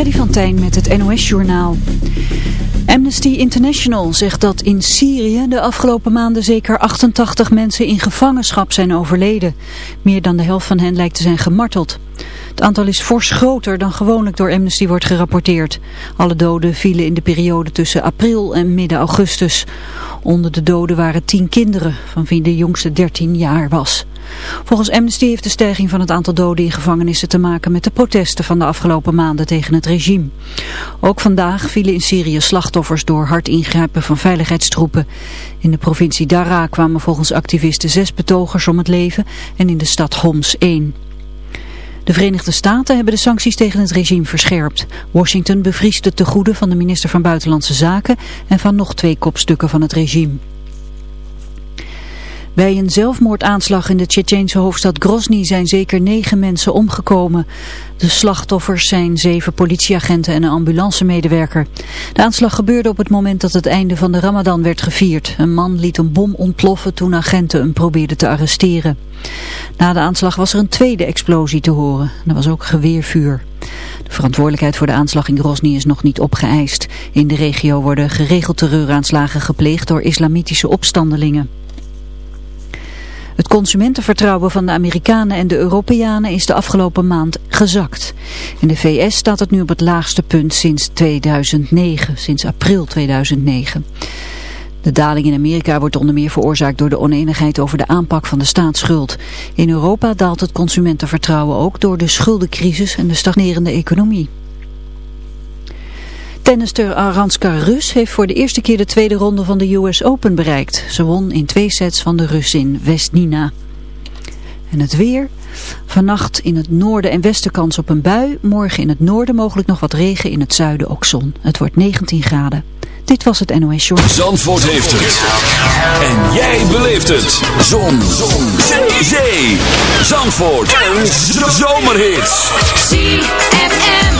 Freddy van Tijn met het NOS-journaal. Amnesty International zegt dat in Syrië de afgelopen maanden zeker 88 mensen in gevangenschap zijn overleden. Meer dan de helft van hen lijkt te zijn gemarteld. Het aantal is fors groter dan gewoonlijk door Amnesty wordt gerapporteerd. Alle doden vielen in de periode tussen april en midden augustus. Onder de doden waren tien kinderen, van wie de jongste 13 jaar was. Volgens Amnesty heeft de stijging van het aantal doden in gevangenissen te maken met de protesten van de afgelopen maanden tegen het regime. Ook vandaag vielen in Syrië slachtoffers door hard ingrijpen van veiligheidstroepen. In de provincie Dara kwamen volgens activisten zes betogers om het leven en in de stad Homs één. De Verenigde Staten hebben de sancties tegen het regime verscherpt. Washington bevriest het tegoeden van de minister van Buitenlandse Zaken en van nog twee kopstukken van het regime. Bij een zelfmoordaanslag in de Tsjetsjeense hoofdstad Grozny zijn zeker negen mensen omgekomen. De slachtoffers zijn zeven politieagenten en een ambulancemedewerker. De aanslag gebeurde op het moment dat het einde van de ramadan werd gevierd. Een man liet een bom ontploffen toen agenten hem probeerden te arresteren. Na de aanslag was er een tweede explosie te horen. Er was ook geweervuur. De verantwoordelijkheid voor de aanslag in Grozny is nog niet opgeëist. In de regio worden geregeld terreuraanslagen gepleegd door islamitische opstandelingen. Het consumentenvertrouwen van de Amerikanen en de Europeanen is de afgelopen maand gezakt. In de VS staat het nu op het laagste punt sinds 2009, sinds april 2009. De daling in Amerika wordt onder meer veroorzaakt door de oneenigheid over de aanpak van de staatsschuld. In Europa daalt het consumentenvertrouwen ook door de schuldencrisis en de stagnerende economie. Tennister Aranska Rus heeft voor de eerste keer de tweede ronde van de US Open bereikt. Ze won in twee sets van de Russin Westnina. En het weer. Vannacht in het noorden en westen kans op een bui. Morgen in het noorden mogelijk nog wat regen, in het zuiden ook zon. Het wordt 19 graden. Dit was het NOS Short. Zandvoort heeft het. En jij beleeft het. Zon. zon. Zee. Zee. Zandvoort. Een zomerhit. ZFM.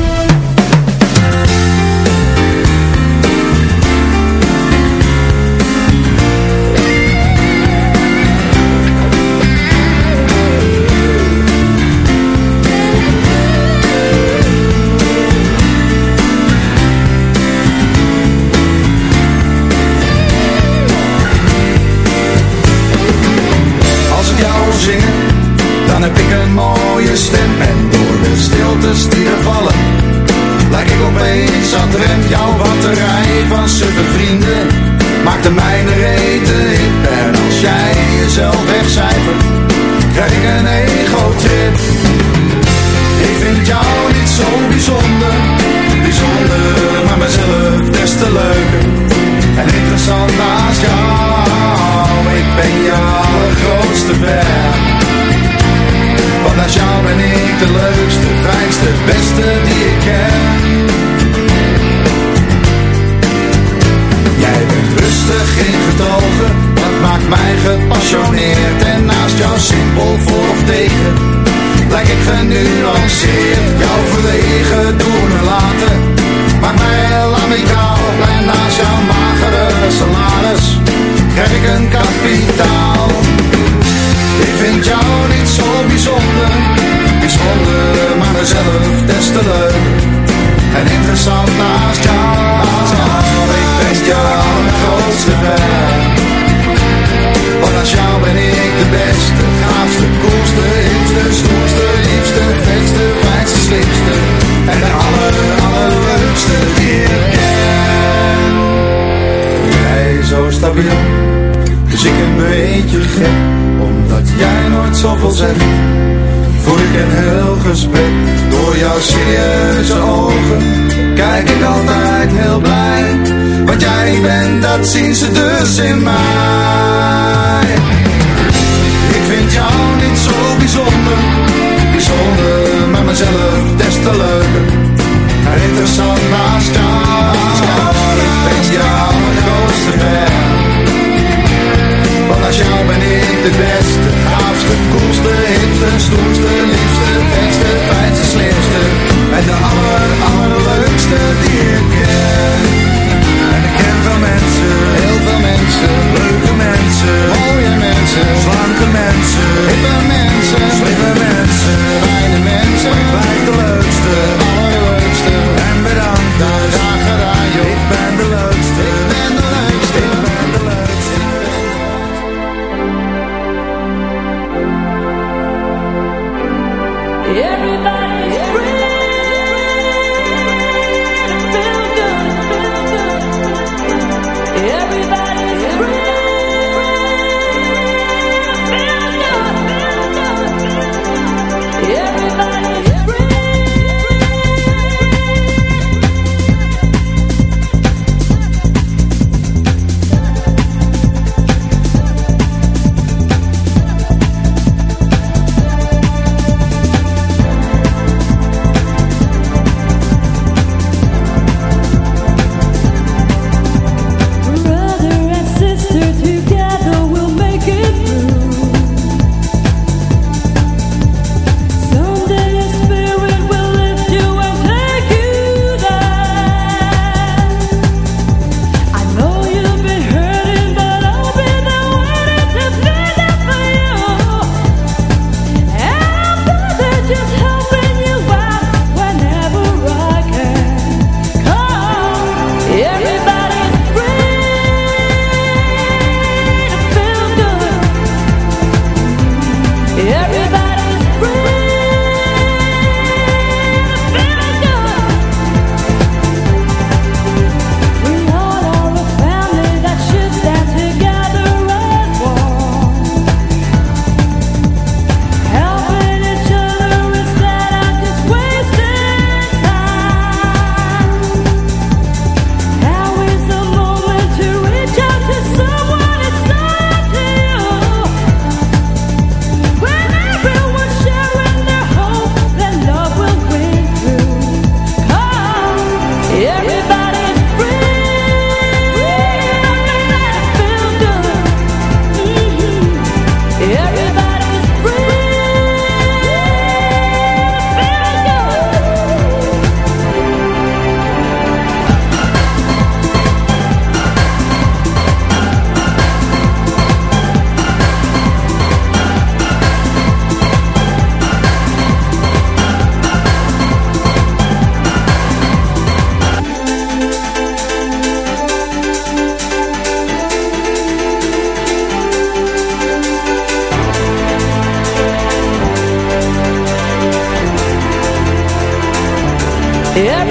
Every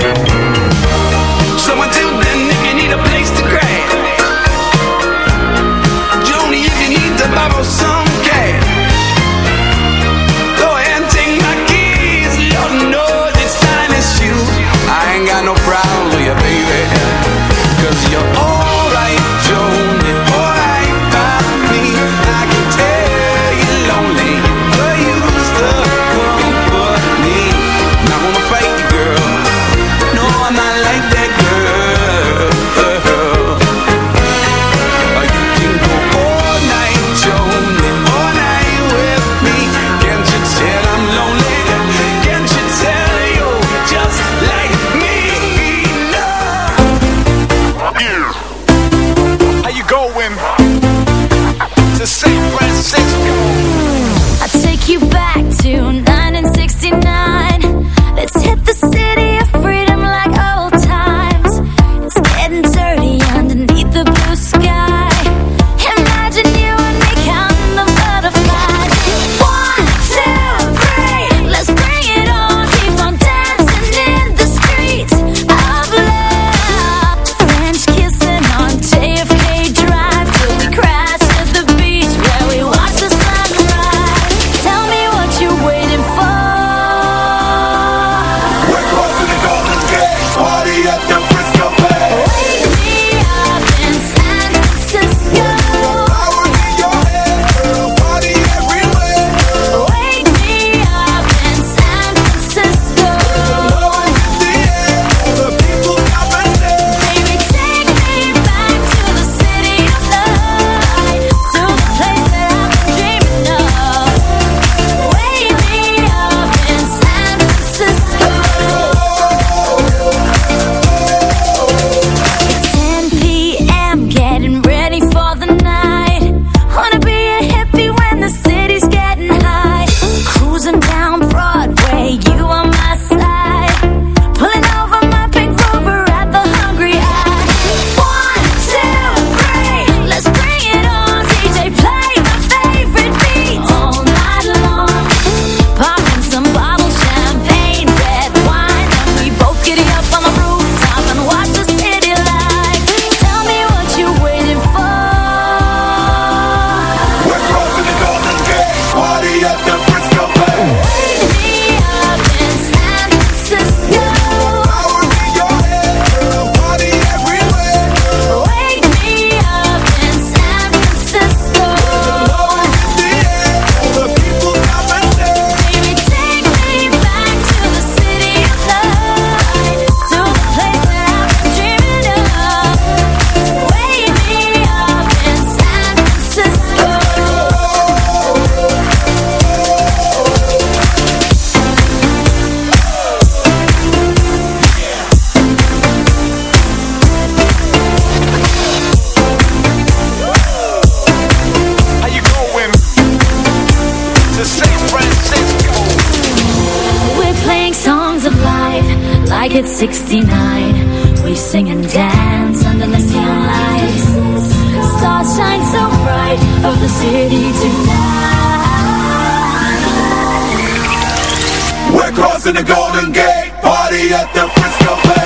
Crossing the Golden Gate, party at the Frisco Bay.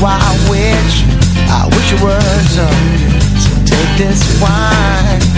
why I wish, I wish you were to, to take this wine.